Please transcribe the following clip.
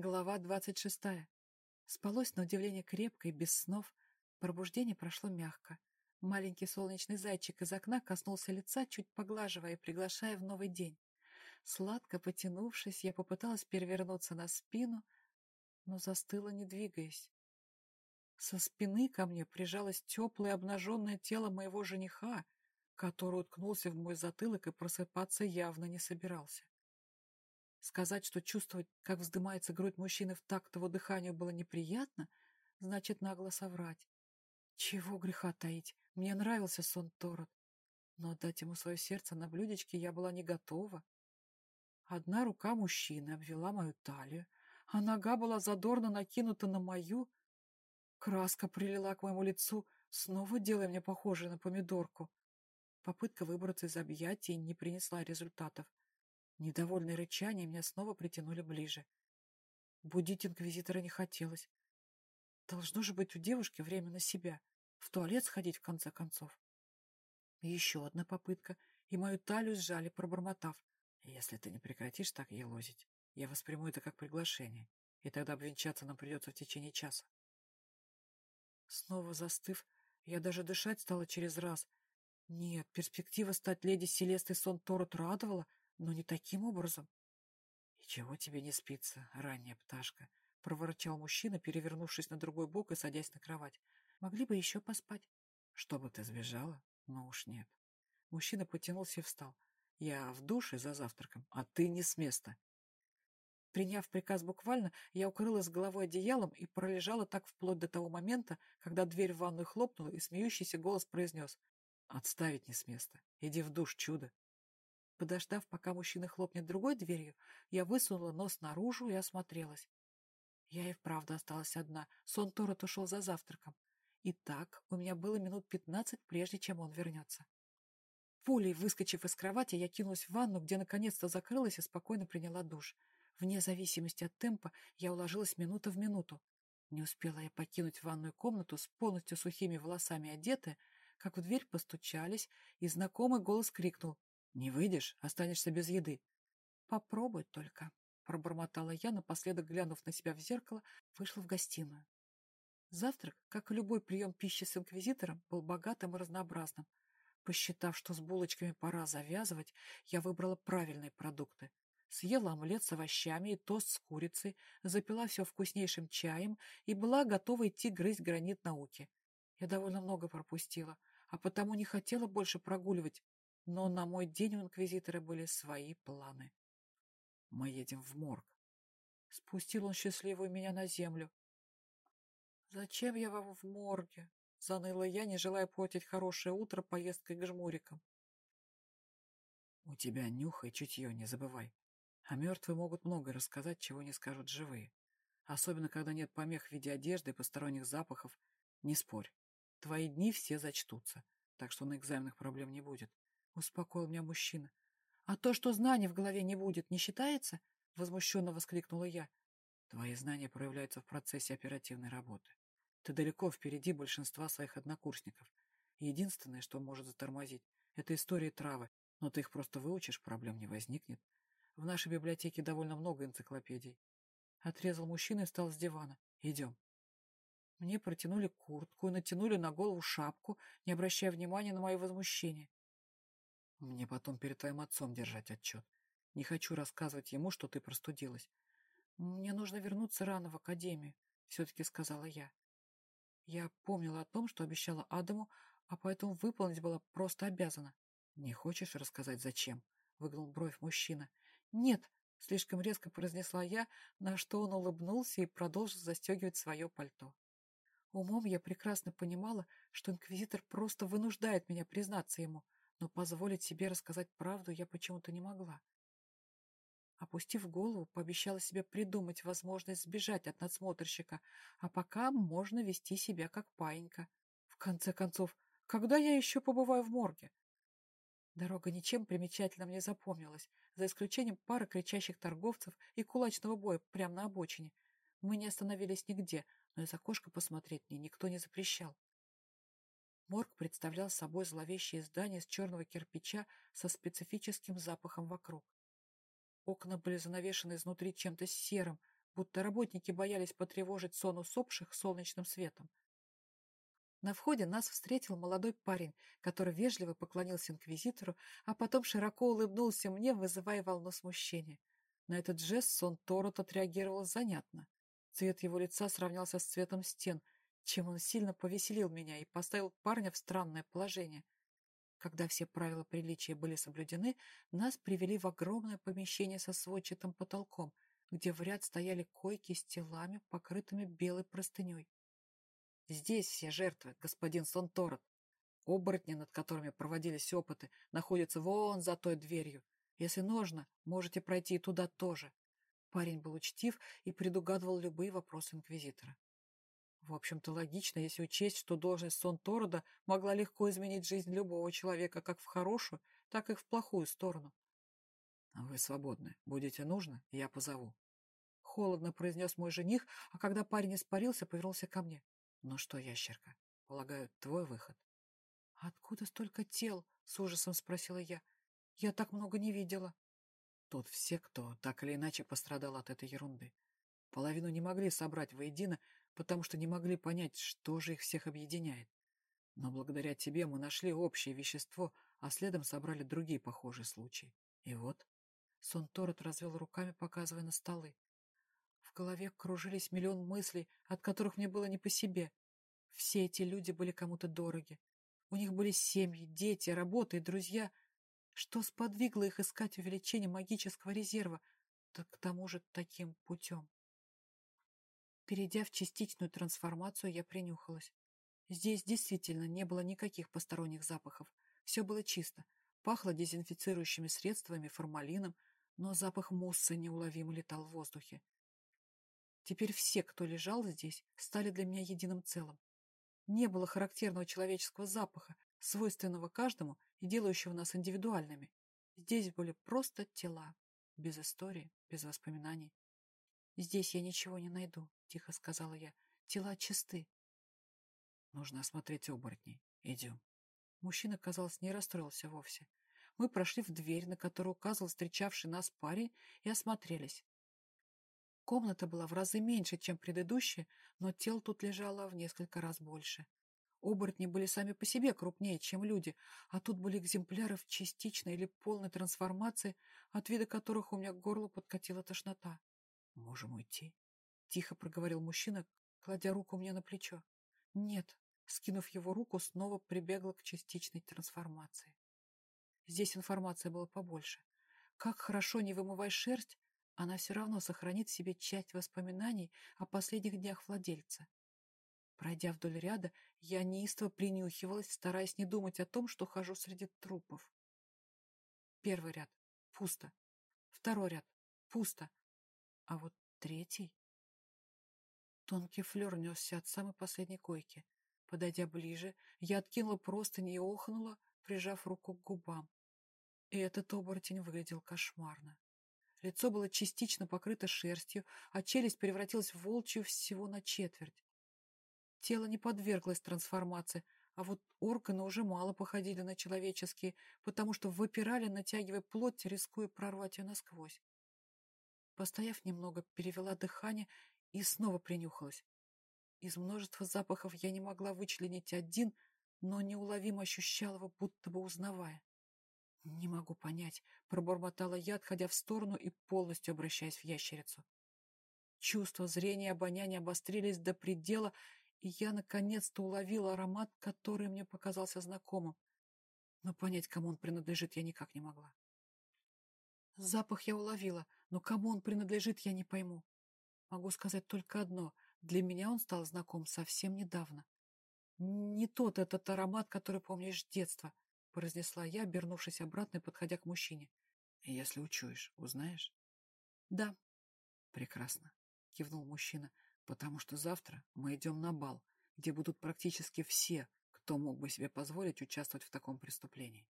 Глава двадцать шестая. Спалось на удивление крепко и без снов. Пробуждение прошло мягко. Маленький солнечный зайчик из окна коснулся лица, чуть поглаживая и приглашая в новый день. Сладко потянувшись, я попыталась перевернуться на спину, но застыла, не двигаясь. Со спины ко мне прижалось теплое обнаженное тело моего жениха, который уткнулся в мой затылок и просыпаться явно не собирался. Сказать, что чувствовать, как вздымается грудь мужчины в такт его дыханию, было неприятно, значит нагло соврать. Чего греха таить, мне нравился сон Торот, но отдать ему свое сердце на блюдечке я была не готова. Одна рука мужчины обвела мою талию, а нога была задорно накинута на мою. Краска прилила к моему лицу, снова делая меня похожей на помидорку. Попытка выбраться из объятий не принесла результатов. Недовольное рычание меня снова притянули ближе. Будить инквизитора не хотелось. Должно же быть у девушки время на себя. В туалет сходить, в конце концов. Еще одна попытка, и мою талию сжали, пробормотав. Если ты не прекратишь так елозить, я восприму это как приглашение, и тогда обвенчаться нам придется в течение часа. Снова застыв, я даже дышать стала через раз. Нет, перспектива стать леди Селестой Сон Торот радовала, но не таким образом. — И чего тебе не спится, ранняя пташка? — проворчал мужчина, перевернувшись на другой бок и садясь на кровать. — Могли бы еще поспать. — Чтобы ты сбежала? Ну уж нет. Мужчина потянулся и встал. — Я в душе за завтраком, а ты не с места. Приняв приказ буквально, я укрылась головой одеялом и пролежала так вплоть до того момента, когда дверь в ванную хлопнула, и смеющийся голос произнес. «Отставить не с места. Иди в душ, чудо». Подождав, пока мужчина хлопнет другой дверью, я высунула нос наружу и осмотрелась. Я и вправду осталась одна. Сон Торот ушел за завтраком. И так у меня было минут пятнадцать, прежде чем он вернется. Пулей, выскочив из кровати, я кинулась в ванну, где наконец-то закрылась и спокойно приняла душ. Вне зависимости от темпа я уложилась минута в минуту. Не успела я покинуть ванную комнату с полностью сухими волосами одетая, как в дверь постучались, и знакомый голос крикнул «Не выйдешь, останешься без еды». «Попробуй только», — пробормотала я, напоследок глянув на себя в зеркало, вышла в гостиную. Завтрак, как и любой прием пищи с инквизитором, был богатым и разнообразным. Посчитав, что с булочками пора завязывать, я выбрала правильные продукты. Съела омлет с овощами и тост с курицей, запила все вкуснейшим чаем и была готова идти грызть гранит науки. Я довольно много пропустила, а потому не хотела больше прогуливать но на мой день у инквизитора были свои планы. Мы едем в морг. Спустил он счастливую меня на землю. «Зачем я вам в морге?» — заныла я, не желая портить хорошее утро поездкой к жмурикам. «У тебя нюх и чутье, не забывай. А мертвые могут много рассказать, чего не скажут живые. Особенно, когда нет помех в виде одежды и посторонних запахов. Не спорь. Твои дни все зачтутся, так что на экзаменах проблем не будет. — успокоил меня мужчина. «А то, что знаний в голове не будет, не считается?» — возмущенно воскликнула я. «Твои знания проявляются в процессе оперативной работы. Ты далеко впереди большинства своих однокурсников. Единственное, что может затормозить, это истории травы, но ты их просто выучишь, проблем не возникнет. В нашей библиотеке довольно много энциклопедий». Отрезал мужчина и встал с дивана. «Идем». Мне протянули куртку и натянули на голову шапку, не обращая внимания на мое возмущение. Мне потом перед твоим отцом держать отчет. Не хочу рассказывать ему, что ты простудилась. Мне нужно вернуться рано в академию, все-таки сказала я. Я помнила о том, что обещала Адаму, а поэтому выполнить была просто обязана. Не хочешь рассказать, зачем? Выгнул бровь мужчина. Нет, слишком резко произнесла я, на что он улыбнулся и продолжил застегивать свое пальто. Умом я прекрасно понимала, что инквизитор просто вынуждает меня признаться ему — но позволить себе рассказать правду я почему-то не могла. Опустив голову, пообещала себе придумать возможность сбежать от надсмотрщика, а пока можно вести себя как паинька. В конце концов, когда я еще побываю в морге? Дорога ничем примечательным не запомнилась, за исключением пары кричащих торговцев и кулачного боя прямо на обочине. Мы не остановились нигде, но из окошка посмотреть мне никто не запрещал. Морг представлял собой зловещее здание из черного кирпича со специфическим запахом вокруг. Окна были занавешены изнутри чем-то серым, будто работники боялись потревожить сон усопших солнечным светом. На входе нас встретил молодой парень, который вежливо поклонился инквизитору, а потом широко улыбнулся мне, вызывая волну смущения. На этот жест сон Торот отреагировал занятно. Цвет его лица сравнялся с цветом стен, чем он сильно повеселил меня и поставил парня в странное положение. Когда все правила приличия были соблюдены, нас привели в огромное помещение со сводчатым потолком, где в ряд стояли койки с телами, покрытыми белой простыней. Здесь все жертвы, господин Сонторот. Оборотни, над которыми проводились опыты, находятся вон за той дверью. Если нужно, можете пройти туда тоже. Парень был учтив и предугадывал любые вопросы инквизитора. В общем-то, логично, если учесть, что должность сон Торода могла легко изменить жизнь любого человека как в хорошую, так и в плохую сторону. «Вы свободны. Будете нужны, я позову». Холодно произнес мой жених, а когда парень испарился, повернулся ко мне. «Ну что, ящерка, полагаю, твой выход?» «Откуда столько тел?» — с ужасом спросила я. «Я так много не видела». Тут все, кто так или иначе пострадал от этой ерунды. Половину не могли собрать воедино, потому что не могли понять, что же их всех объединяет. Но благодаря тебе мы нашли общее вещество, а следом собрали другие похожие случаи. И вот... Сон Торет развел руками, показывая на столы. В голове кружились миллион мыслей, от которых мне было не по себе. Все эти люди были кому-то дороги. У них были семьи, дети, работа и друзья. Что сподвигло их искать увеличение магического резерва, да к тому же таким путем? Перейдя в частичную трансформацию, я принюхалась. Здесь действительно не было никаких посторонних запахов. Все было чисто. Пахло дезинфицирующими средствами, формалином, но запах мусса неуловимо летал в воздухе. Теперь все, кто лежал здесь, стали для меня единым целым. Не было характерного человеческого запаха, свойственного каждому и делающего нас индивидуальными. Здесь были просто тела, без истории, без воспоминаний. «Здесь я ничего не найду», — тихо сказала я. «Тела чисты». «Нужно осмотреть оборотней. Идем». Мужчина, казалось, не расстроился вовсе. Мы прошли в дверь, на которую указывал встречавший нас парень, и осмотрелись. Комната была в разы меньше, чем предыдущая, но тел тут лежало в несколько раз больше. Оборотни были сами по себе крупнее, чем люди, а тут были экземпляры в частичной или полной трансформации, от вида которых у меня к горлу подкатила тошнота. «Можем уйти?» — тихо проговорил мужчина, кладя руку мне на плечо. «Нет», — скинув его руку, снова прибегла к частичной трансформации. Здесь информация была побольше. Как хорошо не вымывай шерсть, она все равно сохранит в себе часть воспоминаний о последних днях владельца. Пройдя вдоль ряда, я неистово принюхивалась, стараясь не думать о том, что хожу среди трупов. Первый ряд — пусто. Второй ряд — пусто. А вот третий... Тонкий флер несся от самой последней койки. Подойдя ближе, я откинула простынь и охнула, прижав руку к губам. И этот оборотень выглядел кошмарно. Лицо было частично покрыто шерстью, а челюсть превратилась в волчью всего на четверть. Тело не подверглось трансформации, а вот органы уже мало походили на человеческие, потому что выпирали, натягивая плоть, рискуя прорвать ее насквозь. Постояв немного, перевела дыхание и снова принюхалась. Из множества запахов я не могла вычленить один, но неуловимо ощущала его, будто бы узнавая. «Не могу понять», — пробормотала я, отходя в сторону и полностью обращаясь в ящерицу. Чувства зрения и обоняния обострились до предела, и я наконец-то уловила аромат, который мне показался знакомым. Но понять, кому он принадлежит, я никак не могла. Запах я уловила, но кому он принадлежит, я не пойму. Могу сказать только одно — для меня он стал знаком совсем недавно. Не тот этот аромат, который помнишь с детства —— произнесла я, обернувшись обратно и подходя к мужчине. «Если учуешь, узнаешь?» «Да». «Прекрасно», — кивнул мужчина, «потому что завтра мы идем на бал, где будут практически все, кто мог бы себе позволить участвовать в таком преступлении.